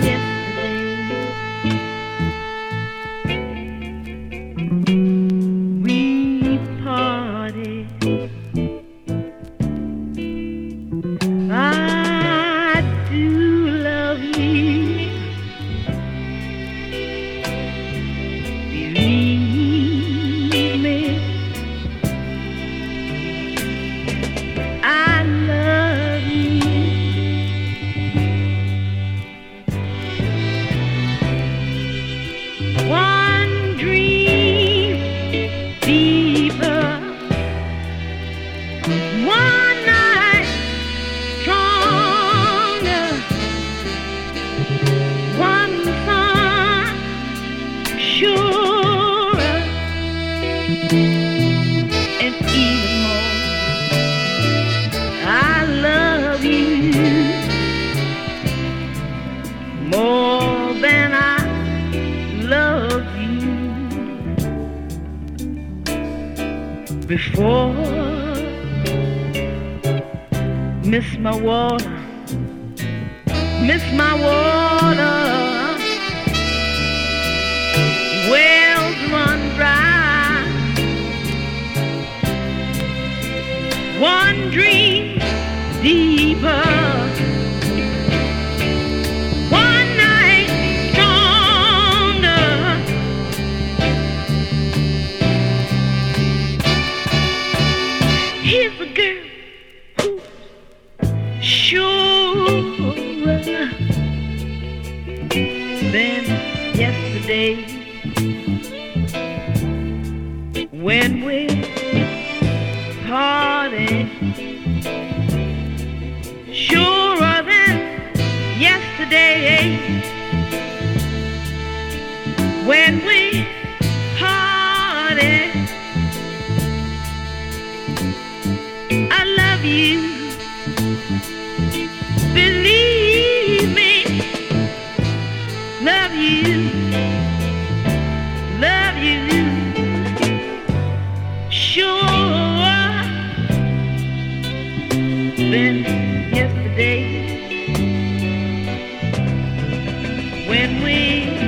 天。Before. Miss my water, miss my water. Wells run dry. One dream deeper. Surer than yesterday when we parted. Surer than yesterday when we parted. I love you. You. Love you. Sure yesterday when we